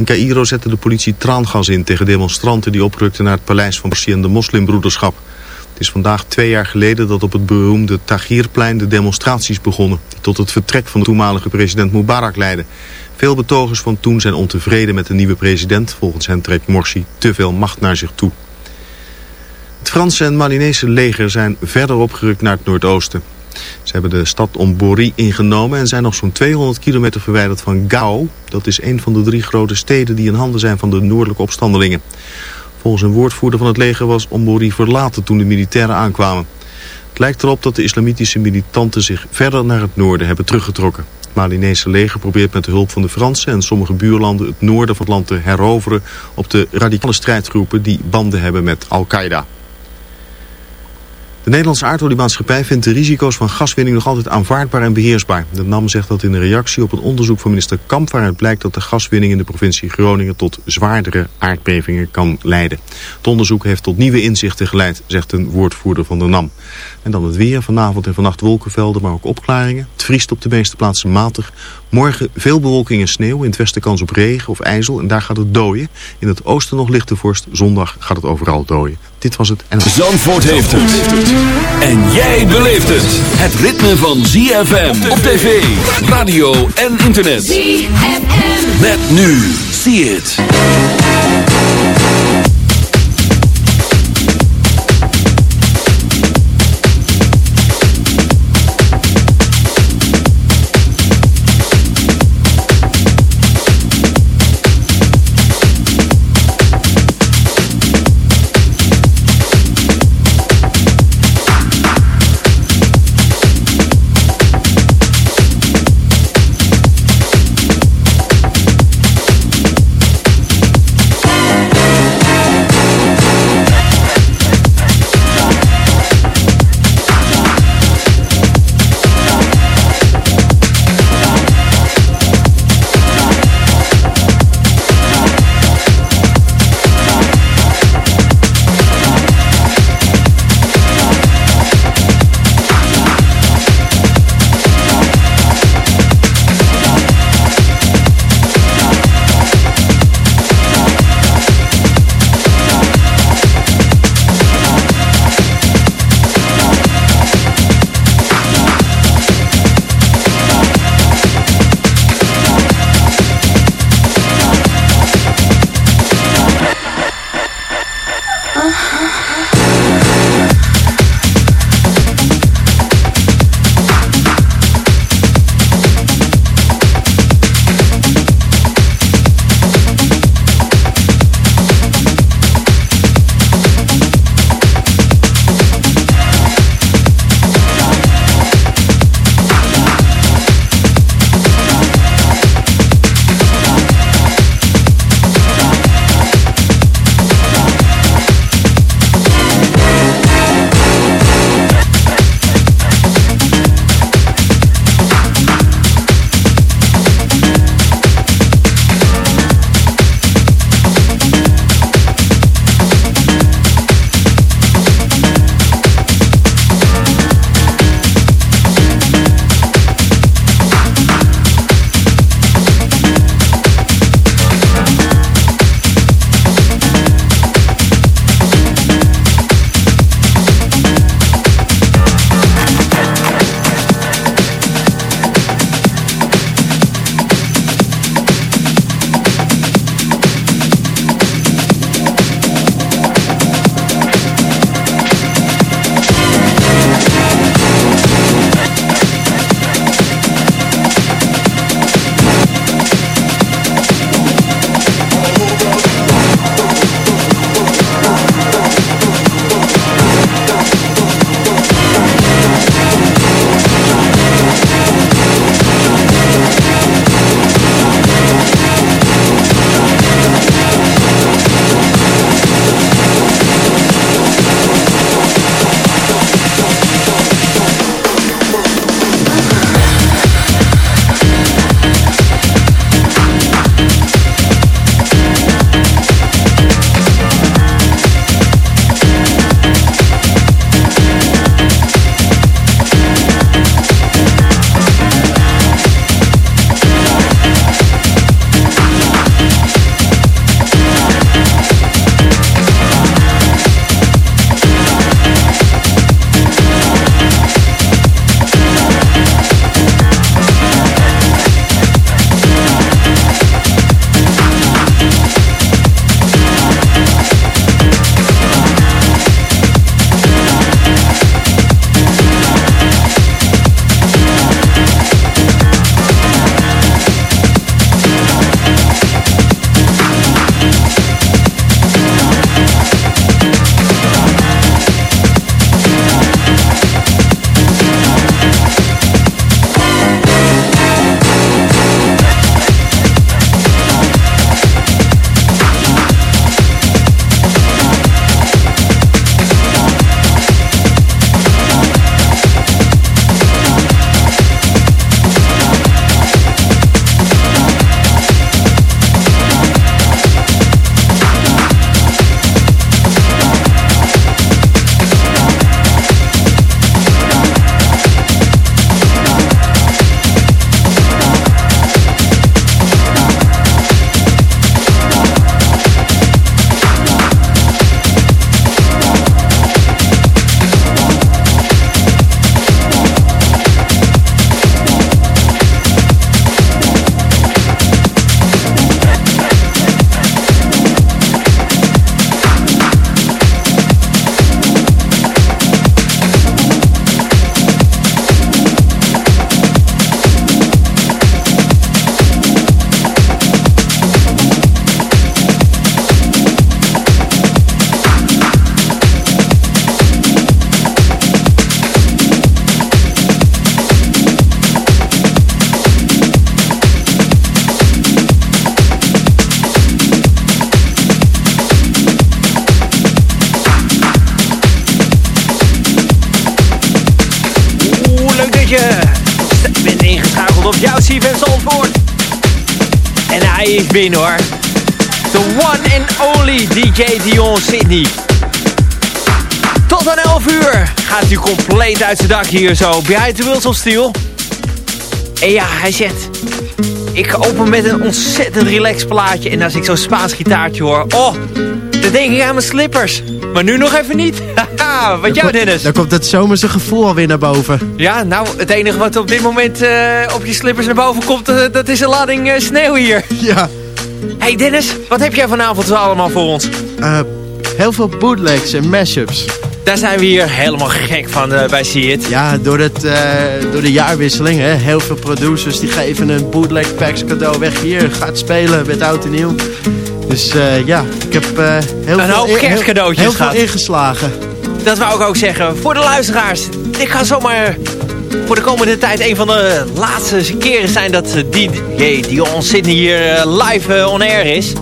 In Cairo zette de politie traangas in tegen demonstranten die oprukten naar het paleis van Morsi en de moslimbroederschap. Het is vandaag twee jaar geleden dat op het beroemde Tahrirplein de demonstraties begonnen... die tot het vertrek van de toenmalige president Mubarak leidden. Veel betogers van toen zijn ontevreden met de nieuwe president. Volgens hen trekt Morsi te veel macht naar zich toe. Het Franse en Malinese leger zijn verder opgerukt naar het noordoosten. Ze hebben de stad Ombori ingenomen en zijn nog zo'n 200 kilometer verwijderd van Gao. Dat is een van de drie grote steden die in handen zijn van de noordelijke opstandelingen. Volgens een woordvoerder van het leger was Ombori verlaten toen de militairen aankwamen. Het lijkt erop dat de islamitische militanten zich verder naar het noorden hebben teruggetrokken. Het Malinese leger probeert met de hulp van de Fransen en sommige buurlanden het noorden van het land te heroveren op de radicale strijdgroepen die banden hebben met Al-Qaeda. De Nederlandse aardoliemaatschappij vindt de risico's van gaswinning nog altijd aanvaardbaar en beheersbaar. De NAM zegt dat in een reactie op een onderzoek van minister Kamp... waaruit blijkt dat de gaswinning in de provincie Groningen tot zwaardere aardbevingen kan leiden. Het onderzoek heeft tot nieuwe inzichten geleid, zegt een woordvoerder van de NAM. En dan het weer, vanavond en vannacht wolkenvelden, maar ook opklaringen. Het vriest op de meeste plaatsen matig. Morgen veel bewolking en sneeuw, in het westen kans op regen of ijzel en daar gaat het dooien. In het oosten nog lichte vorst, zondag gaat het overal dooien. Dit was het. En... Zandvoort heeft het. En jij beleeft het. Het ritme van ZFM op tv, radio en internet. ZFM. Met nu. See it. Binnen hoor. The one and only DJ Dion Sydney. Tot aan 11 uur gaat hij compleet uit zijn dak hier zo. Behind the Wheels of Steel. En ja, hij zegt... Ik open met een ontzettend relaxed plaatje. En als ik zo'n Spaans gitaartje hoor... Oh, dan denk ik aan mijn slippers. Maar nu nog even niet. Haha, wat jou Dennis? Dan komt het zomerse gevoel alweer naar boven. Ja, nou, het enige wat op dit moment uh, op je slippers naar boven komt... Uh, dat is een lading uh, sneeuw hier. Ja. Hey Dennis, wat heb jij vanavond allemaal voor ons? heel veel bootlegs en mashups. Daar zijn we hier helemaal gek van uh, bij See It. Ja, door, het, uh, door de jaarwisseling. Hè, heel veel producers die geven een bootleg packs cadeau weg. Hier, gaat spelen met oud en nieuw. Dus ja, ik heb heel, een veel, heel, heel veel ingeslagen. Dat wou ik ook zeggen. Voor de luisteraars. Dit gaat zomaar voor de komende tijd een van de laatste keren zijn dat DJ Dion Sydney hier live on air is.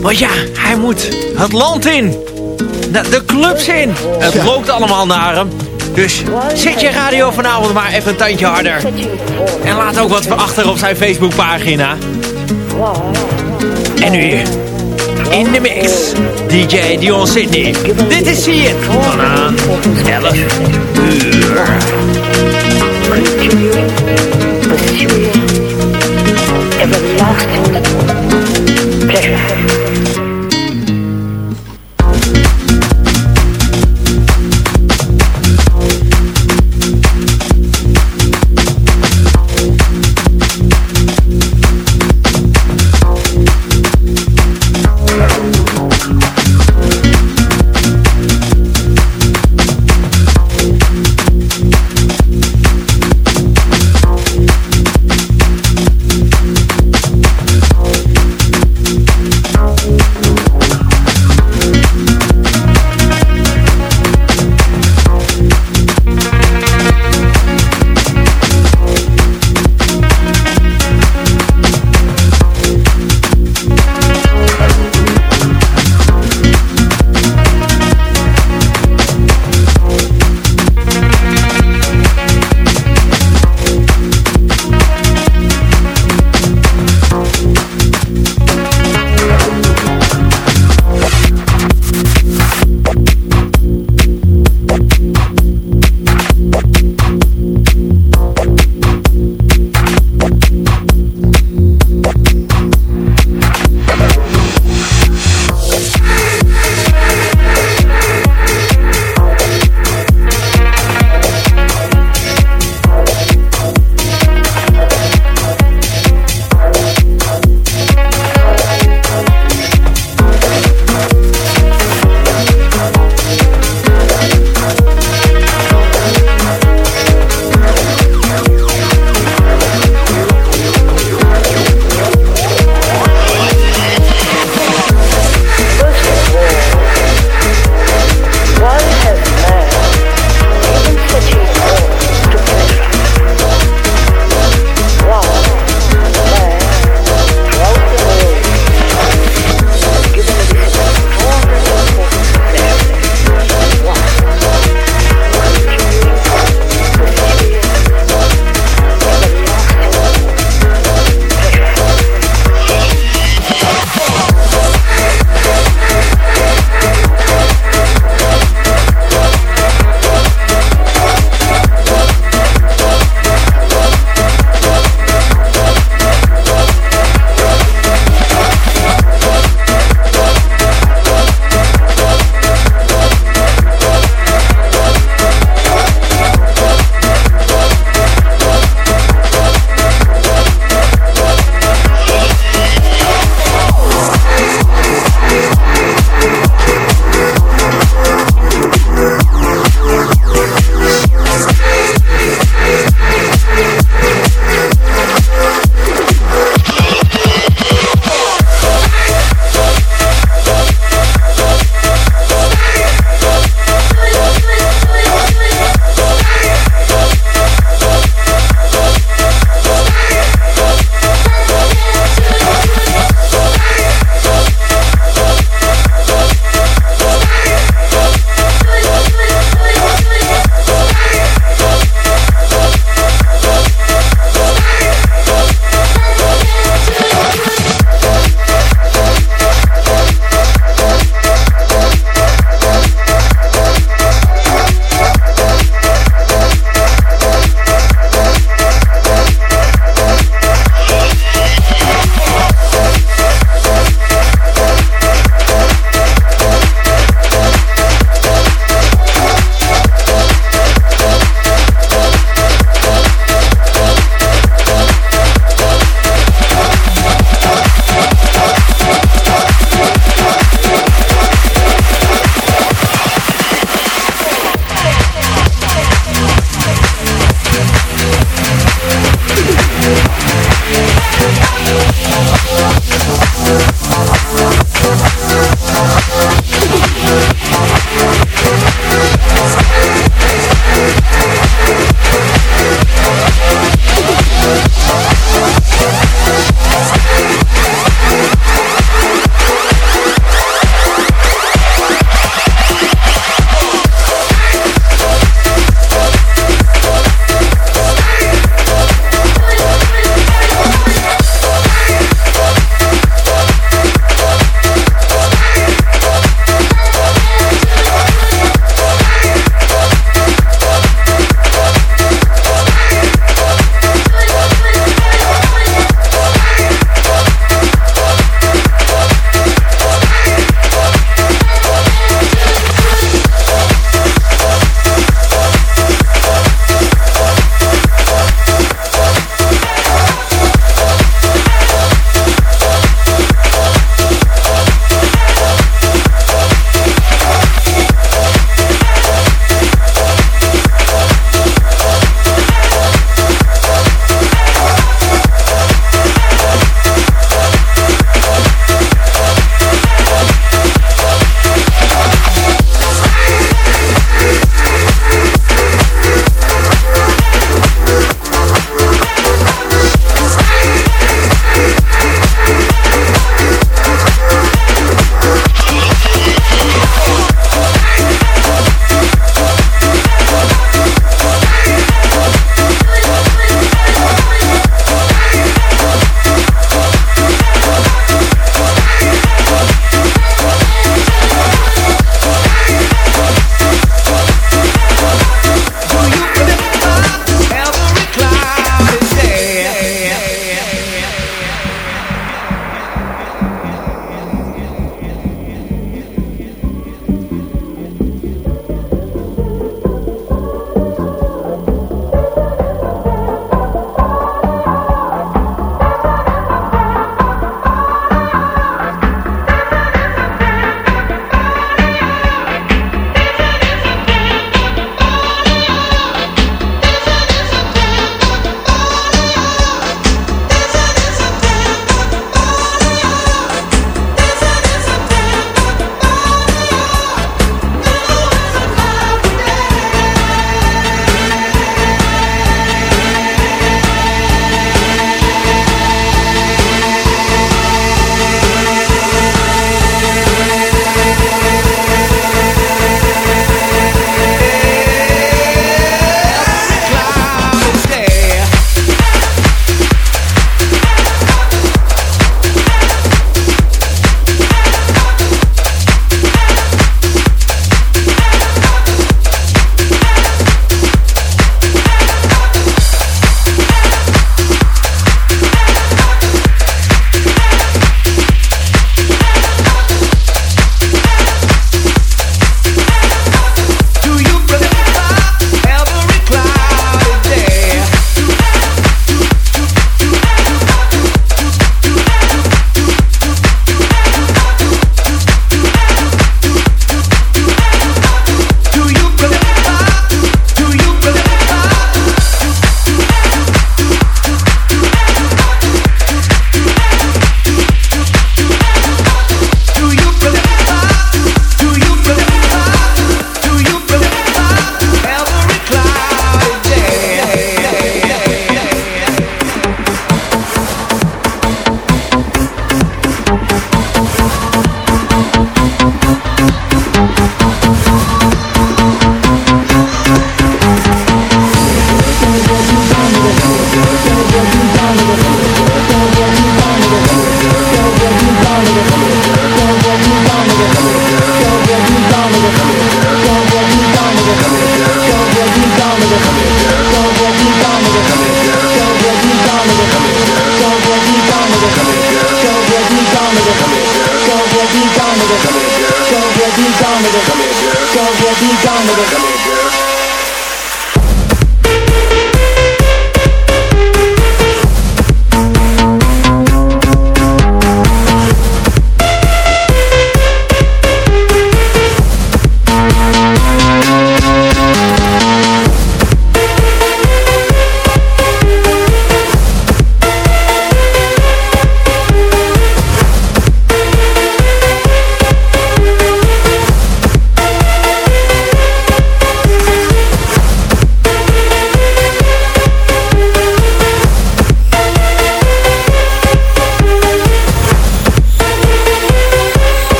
Want ja, hij moet het land in de clubs in. Het loopt allemaal naar hem. Dus zet je radio vanavond maar even een tandje harder. En laat ook wat achter op zijn Facebookpagina. En nu hier. In de mix. DJ Dion Sydney. Dit is It. Vanaan 11 uur. Everlasting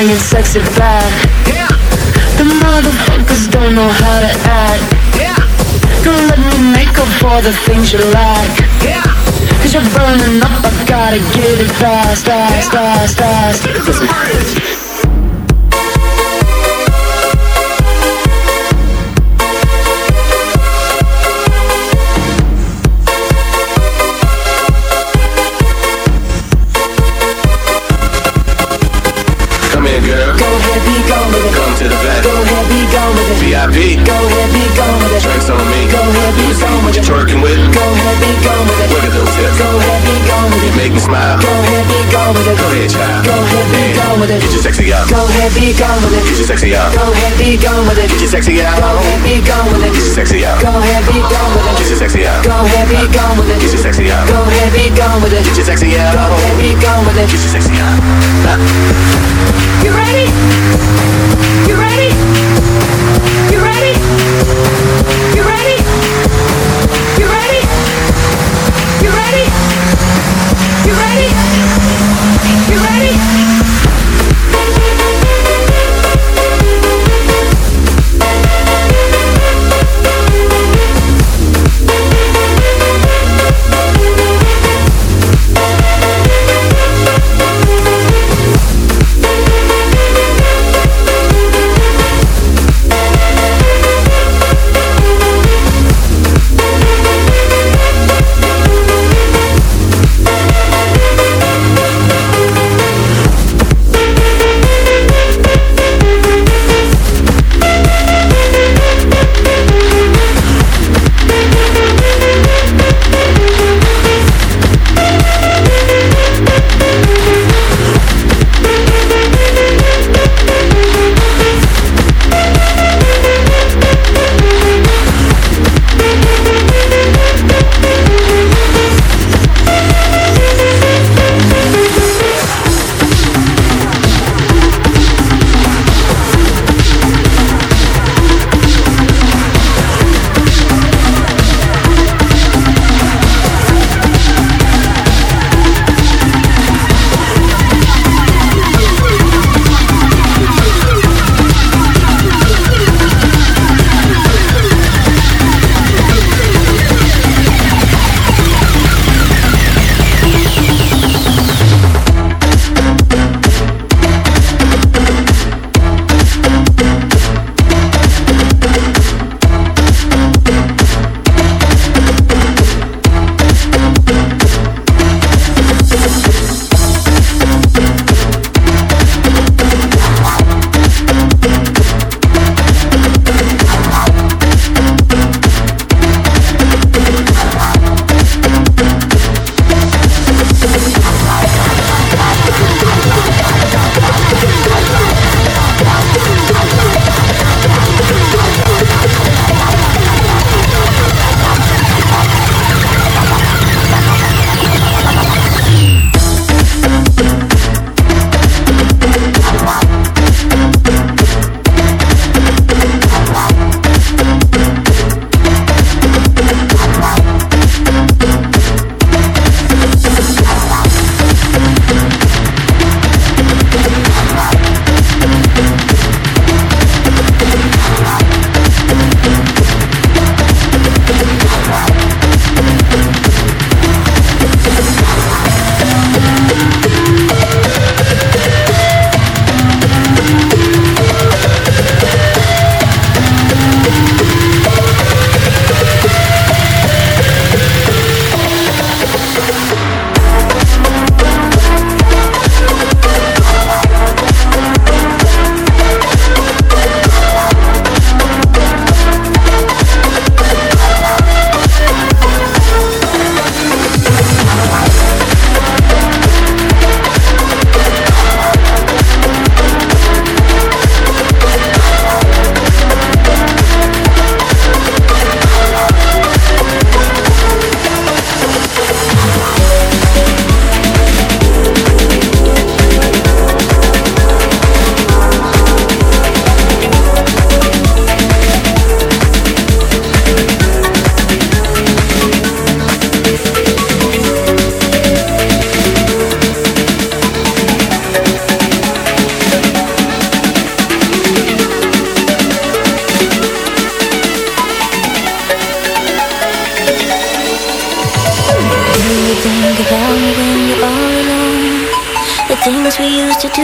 way it's sexy bad. Yeah. The motherfuckers don't know how to act. Yeah. Don't let me make up for the things you lack. Yeah. Cause you're burning up, I gotta get it fast, fast, yeah. fast, fast. fast. VIP. Go ahead, be gone with it. Tracks on me. Go ahead, be gone with it. Twerking with it. Go ahead, be gone with it. Look at those hips. Go ahead, be gone with it. Make me smile. Go ahead, be gone with it. Go ahead, child. Go ahead, be gone with it. Get your sexy out. Go ahead, be gone with it. Get your sexy out. Go ahead, be gone with it. Get your sexy out. Go ahead, be gone with it. Get your sexy out. Go ahead, be gone with it. Get your sexy out. Go ahead, be gone with it. Get your sexy out. Go ahead, be gone with it. Get your sexy out. Go ahead, be gone with it. Get your sexy out. You ready? You ready? You ready?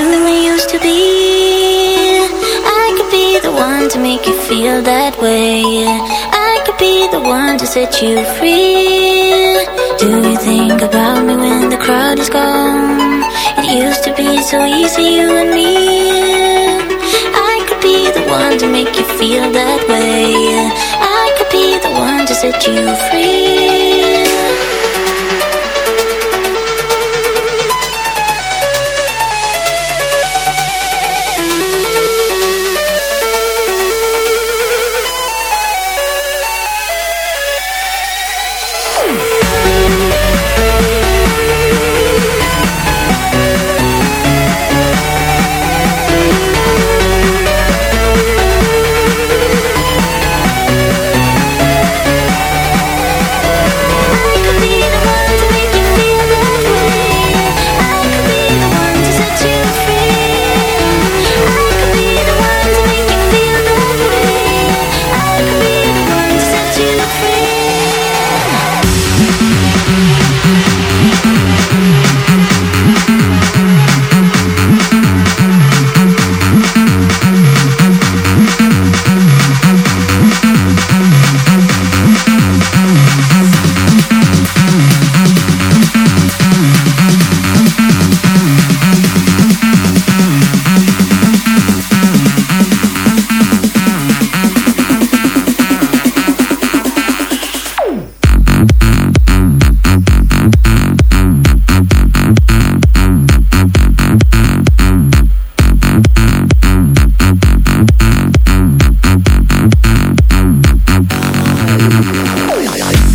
To and used to be. I could be the one to make you feel that way. I could be the one to set you free. Do you think about me when the crowd is gone? It used to be so easy, you and me. I could be the one to make you feel that way. I could be the one to set you free. 不要压力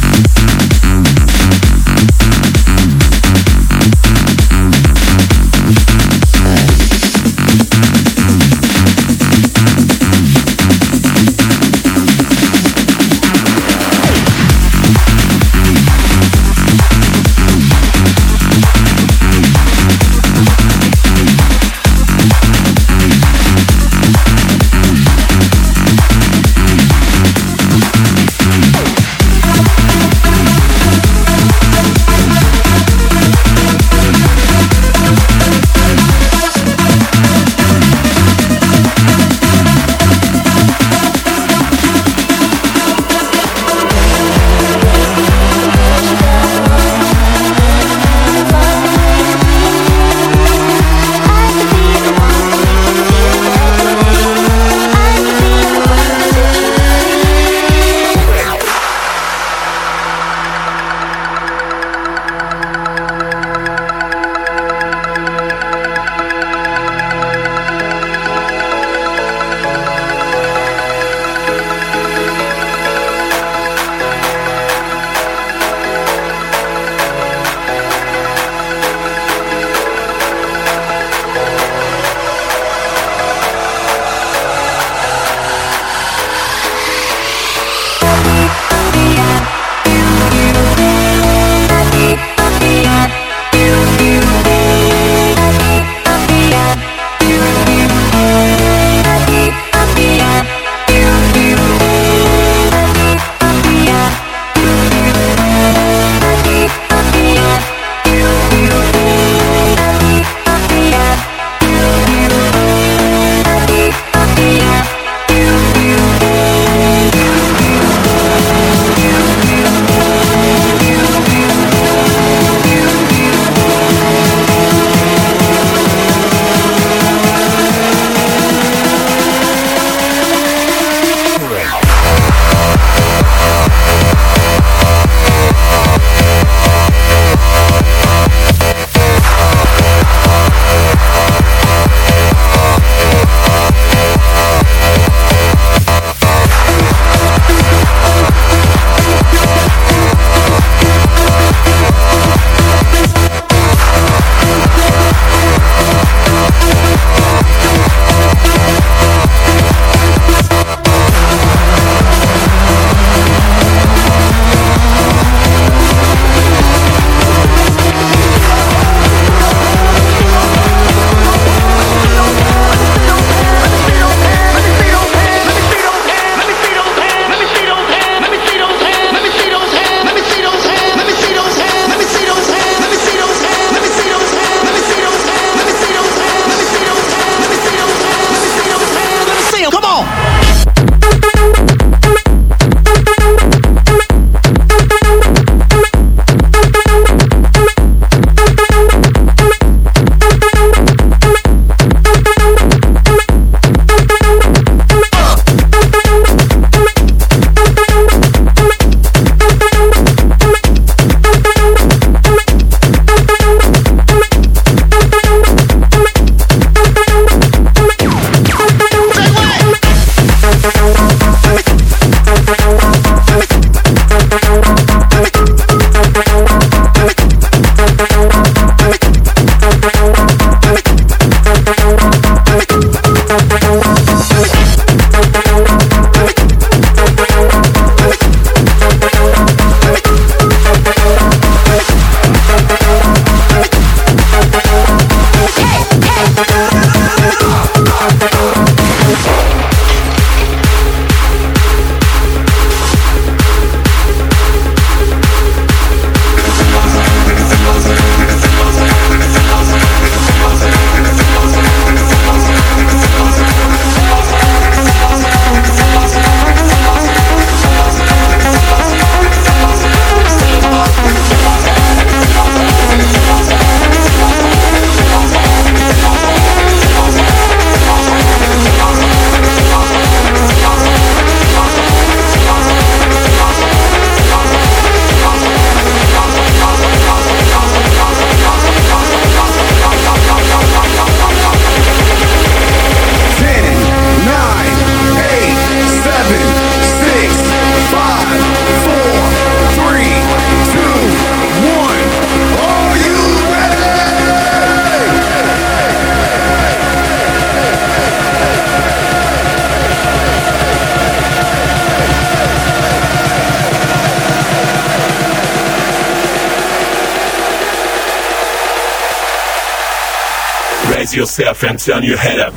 Yourself and turn your head up.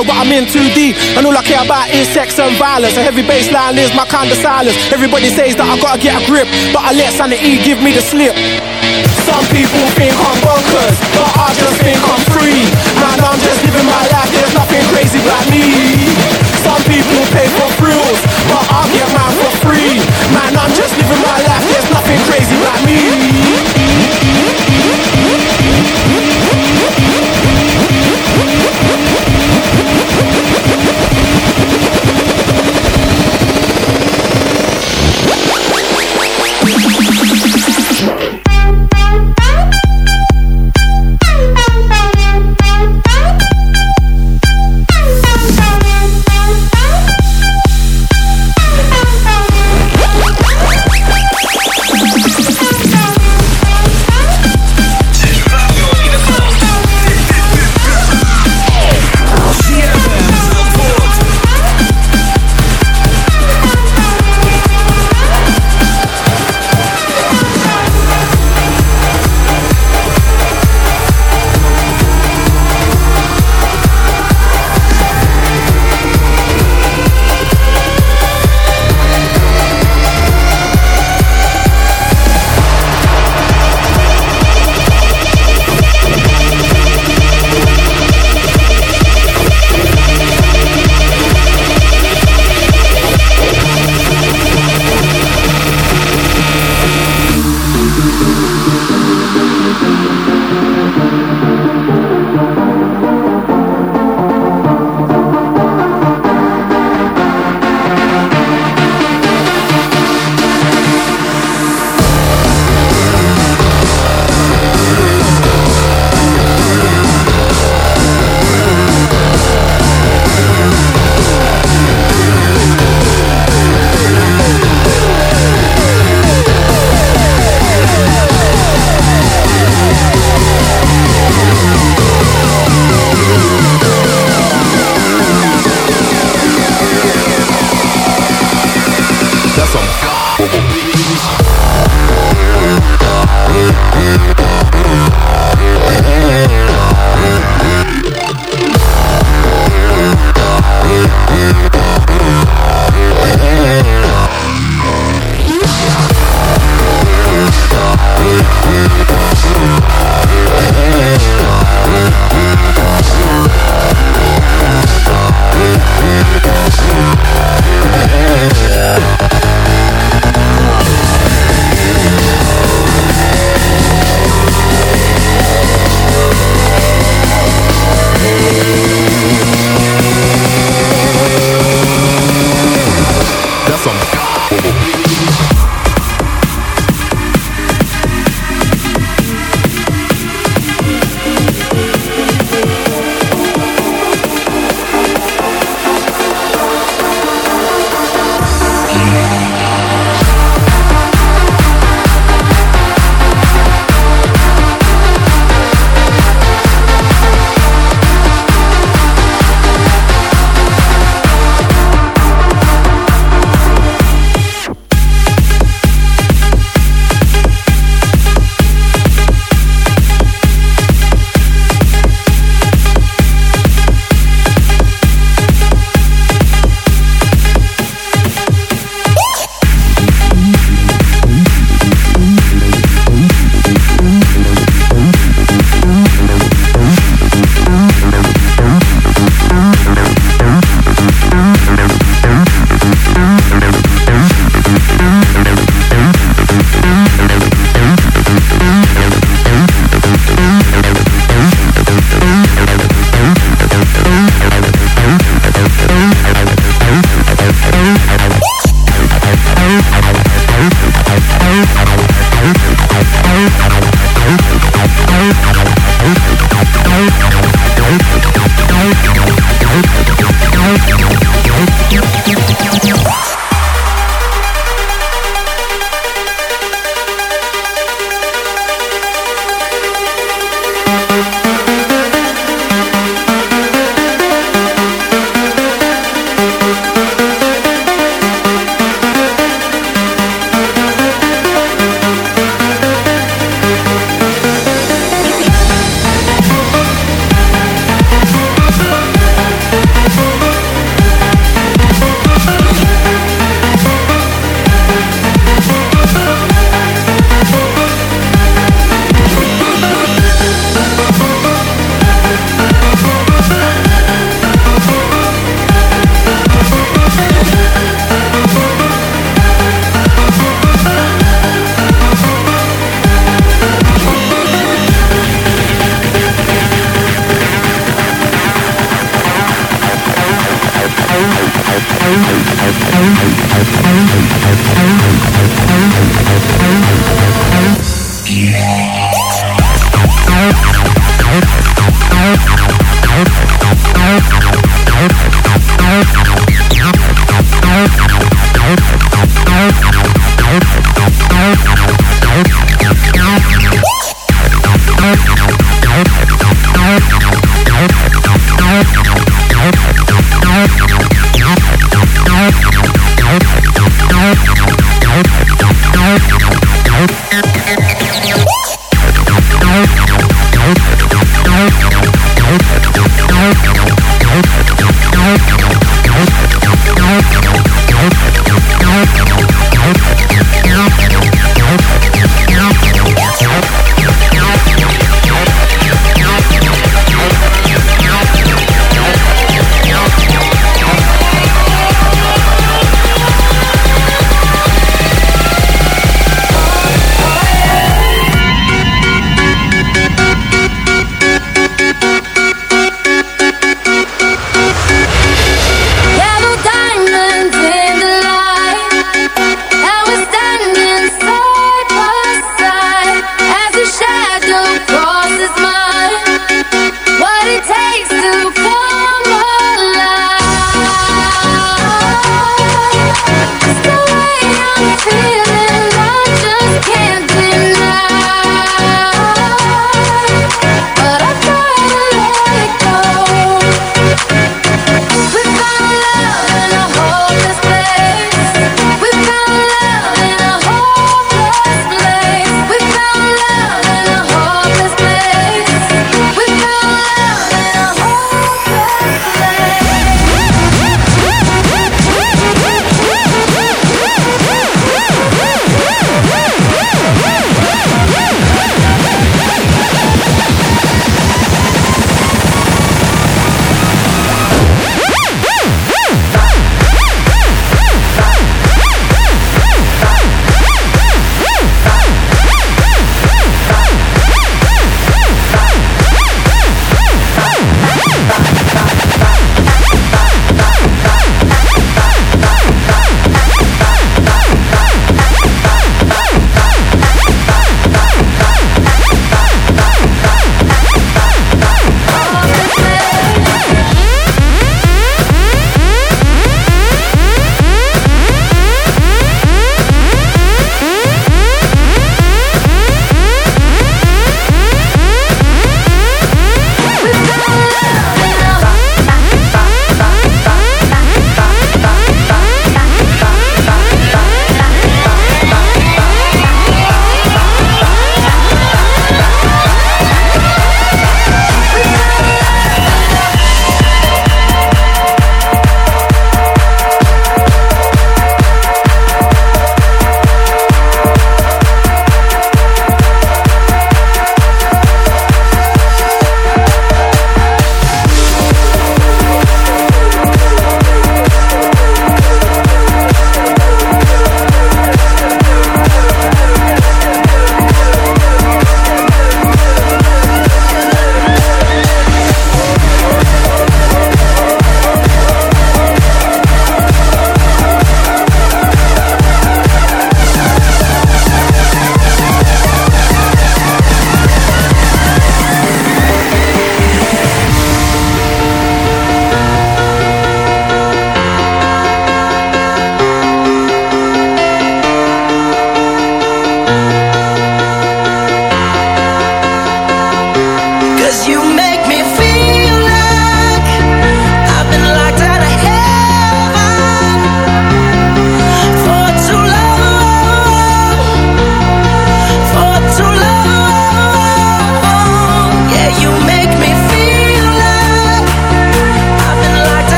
But I'm in too deep. And all I care about is sex and violence. A heavy baseline is my kind of silence. Everybody says that I gotta get a grip, but I let sanity give me the slip. Some people think I'm bonkers, but I just think I'm free. Man, I'm just living my life, there's nothing crazy about me.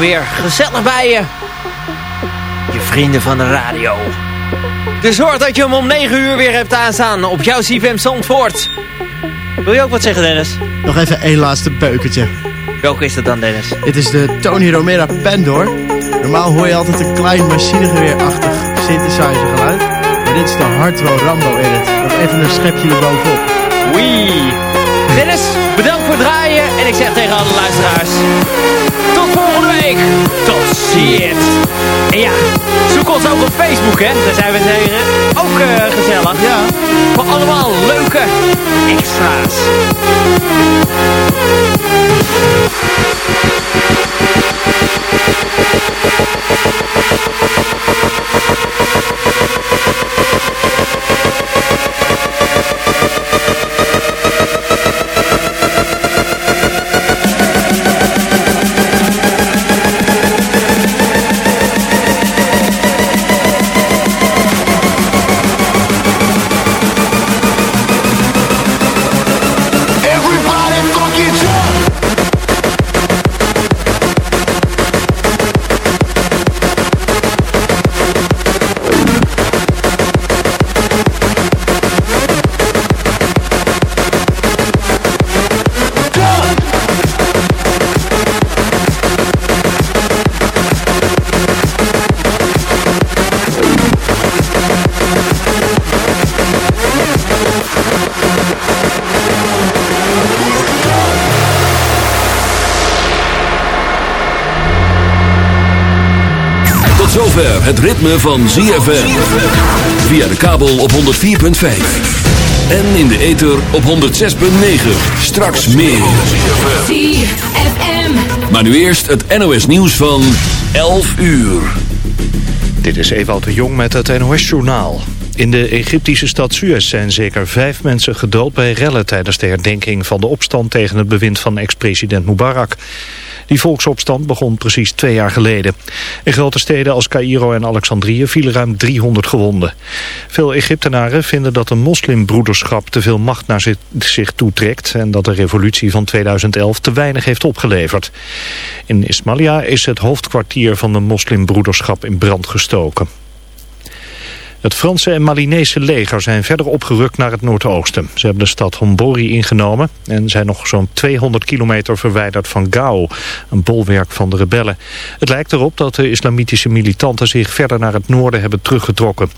Weer gezellig bij je. Je vrienden van de radio. Dus zorg dat je hem om 9 uur weer hebt aanstaan op jouw CFM Zandvoort. Wil je ook wat zeggen, Dennis? Nog even één laatste beukertje. Welke is dat dan, Dennis? Dit is de Tony Romera Pendor. Normaal hoor je altijd een klein machinegeweerachtig synthesizer geluid. Maar dit is de Hardwell Rambo edit. Nog even een schepje erbovenop. Wee. Dennis, bedankt voor het draaien. En ik zeg tegen alle luisteraars... Tot volgende week. Tot ziens. En ja, zoek ons ook op Facebook, hè. Daar zijn we tegen. Ook uh, gezellig. Ja. Voor allemaal leuke extra's. Ritme van ZFM. Via de kabel op 104.5. En in de ether op 106.9. Straks meer. ZFM. Maar nu eerst het NOS nieuws van 11 uur. Dit is Ewout de Jong met het NOS-journaal. In de Egyptische stad Suez zijn zeker vijf mensen gedood bij rellen... tijdens de herdenking van de opstand tegen het bewind van ex-president Mubarak. Die volksopstand begon precies twee jaar geleden. In grote steden als Cairo en Alexandrië vielen ruim 300 gewonden. Veel Egyptenaren vinden dat de moslimbroederschap te veel macht naar zich, toetrekt... en dat de revolutie van 2011 te weinig heeft opgeleverd. In Ismailia is het hoofdkwartier van de moslimbroederschap in brand gestoken. Het Franse en Malinese leger zijn verder opgerukt naar het noordoosten. Ze hebben de stad Hombori ingenomen en zijn nog zo'n 200 kilometer verwijderd van Gao, een bolwerk van de rebellen. Het lijkt erop dat de islamitische militanten zich verder naar het noorden hebben teruggetrokken.